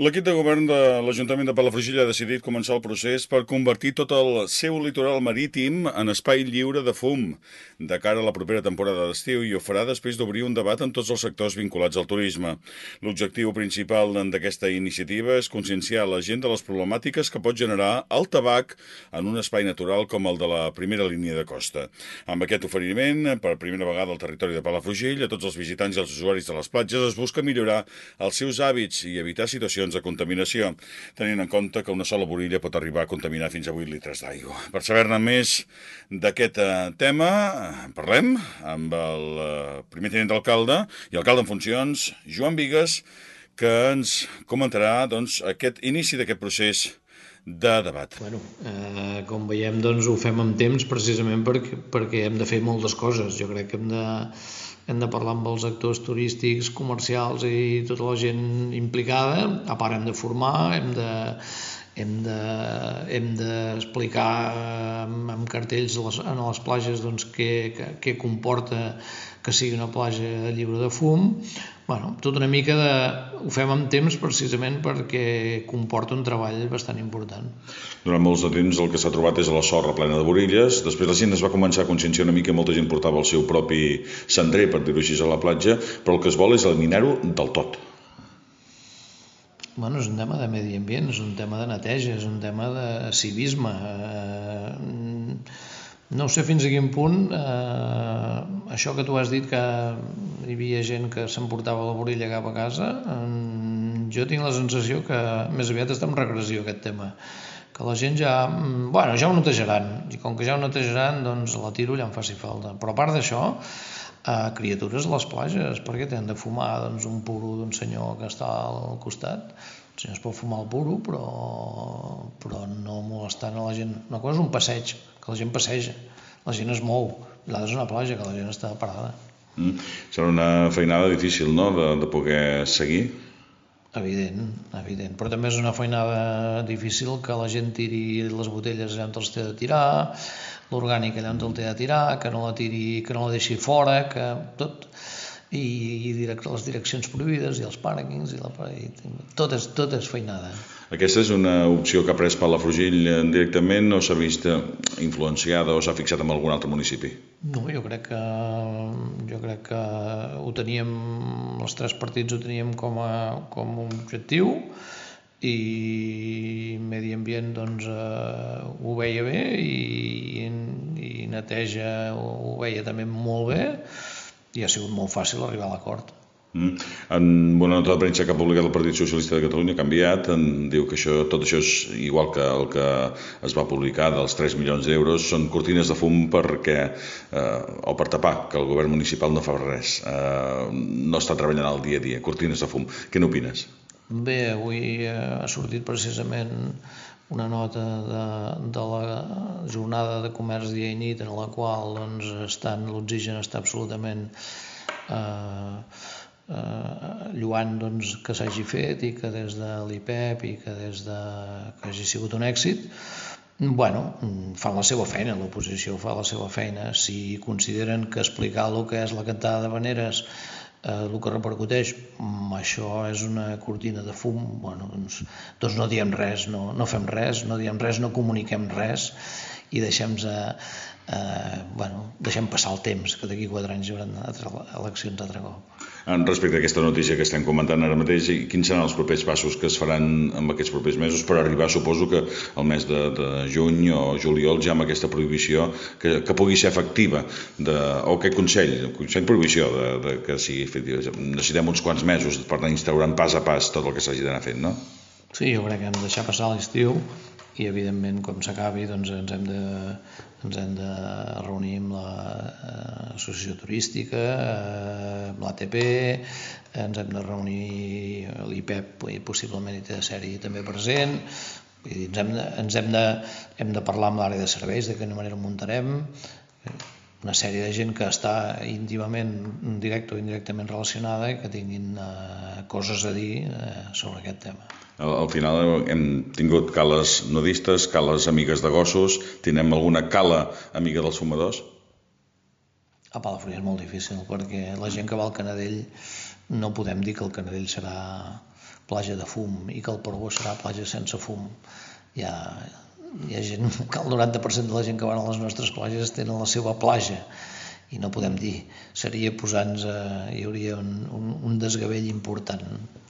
L'equip de govern de l'Ajuntament de Palafrugell ha decidit començar el procés per convertir tot el seu litoral marítim en espai lliure de fum de cara a la propera temporada d'estiu i ho farà després d'obrir un debat en tots els sectors vinculats al turisme. L'objectiu principal d'aquesta iniciativa és conscienciar la gent de les problemàtiques que pot generar el tabac en un espai natural com el de la primera línia de costa. Amb aquest oferiment, per primera vegada al territori de Palafrugell, a tots els visitants i els usuaris de les platges es busca millorar els seus hàbits i evitar situacions situacions de contaminació, tenint en compte que una sola borilla pot arribar a contaminar fins a 8 litres d'aigua. Per saber-ne més d'aquest eh, tema, parlem amb el eh, primer tenent d'alcalde i alcalde en funcions, Joan Vigues, que ens comentarà doncs, aquest inici d'aquest procés de debat. Bueno, eh, com veiem, doncs, ho fem amb temps precisament perquè, perquè hem de fer moltes coses. Jo crec que hem de, hem de parlar amb els actors turístics, comercials i tota la gent implicada, a part hem de formar, hem de, hem de hem d'explicar amb, amb cartells les, en les platges doncs, què, què, què comporta que sigui una platja lliure de fum bueno, tot una mica de... ho fem amb temps precisament perquè comporta un treball bastant important. Durant molts de temps el que s'ha trobat és a la sorra plena de borilles, després la gent es va començar a conscienciar una mica, molta gent portava el seu propi cendrer, per dir-ho així, a la platja, però el que es vol és eliminar-ho del tot. Bueno, és un tema de medi ambient, és un tema de neteja, és un tema de civisme. Eh, no sé fins a quin punt eh, això que tu has dit que hi havia gent que s'emportava la borilla cap a casa, eh, jo tinc la sensació que més aviat està en regressió aquest tema que la gent ja, mm, bueno, ja ho netejaran i com que ja ho netejaran doncs la tiro allà em faci falta però a part d'això eh, criatures a les plages perquè tenen de fumar doncs, un puro d'un senyor que està al costat el senyor es pot fumar el puro però, però no molestant a la gent una cosa és un passeig que la gent passeja, la gent es mou, l'altre és una platja, que la gent està parada. Mm. Serà una feinada difícil, no?, de, de poder seguir. Evident, evident. Però també és una feinada difícil que la gent tiri les botelles on els té de tirar, l'orgànic allà on el té de tirar, que no la tiri, que no la deixi fora, que tot i, i direct, les direccions prohibides i els pàrquings i, la, i tot, és, tot és feinada. Aquesta és una opció que ha pres Palafrugell directament o s'ha vist influenciada o s'ha fixat en algun altre municipi? No, jo crec que jo crec que ho teníem, els tres partits ho teníem com a, com a objectiu i Medi Ambient doncs, eh, ho veia bé i, i Neteja ho veia també molt bé i ha sigut molt fàcil arribar a l'acord. Mm. En una nota de premsa que ha publicat el Partit Socialista de Catalunya ha canviat, en diu que això, tot això és igual que el que es va publicar dels 3 milions d'euros, són cortines de fum perquè, eh, o per tapar, que el govern municipal no fa res, eh, no està treballant al dia a dia, cortines de fum. Què n'opines? Bé, avui eh, ha sortit precisament una nota de, de la jornada de comerç dia i nit en la qual doncs, estan l'oxigen està absolutament eh, eh, lluant doncs, que s'hagi fet i que des de l'IPEP i que des de que hagi sigut un èxit bueno, fan la seva feina, l'oposició fa la seva feina. Si consideren que explicar el que és la cantada de veneres el que repercuteix, mm, això és una cortina de fum, bueno, doncs, doncs no diem res, no, no fem res, no diem res, no comuniquem res i deixem, eh, eh, bueno, deixem passar el temps, que d'aquí quatre anys hi haurà eleccions altre cop. En respecte a aquesta notícia que estem comentant ara mateix, quins seran els propers passos que es faran en aquests propers mesos per arribar, suposo que el mes de, de juny o juliol ja amb aquesta prohibició que, que pugui ser efectiva, de, o aquest Consell, el Consell Prohibició, de, de, que sigui efectiva. Necessitem uns quants mesos per anar instaurant pas a pas tot el que s'hagi d'anar fent, no? Sí, jo crec que hem de deixar passar l'estiu i evidentment com s'acabi doncs ens hem de, ens hem de reunir amb l'associació eh, turística, eh, l'ATP, ens hem de reunir l'IPEP, possiblement hi té de ser-hi també present, dir, ens, hem de, ens hem, de, hem de parlar amb l'àrea de serveis, de quina manera ho muntarem, una sèrie de gent que està íntimament, directe o indirectament relacionada i que tinguin eh, coses a dir eh, sobre aquest tema. Al, al final hem tingut cales nudistes, cales amigues de gossos, tindrem alguna cala amiga dels fumadors? A Palafrugell és molt difícil perquè la gent que va al Canadell no podem dir que el Canadell serà platja de fum i que el Portbou serà platja sense fum. Hi ha, hi ha gent, que el 90% de la gent que van a les nostres platges tenen la seva platja i no podem dir, seria posar-nos, hi hauria un, un, un desgavell important.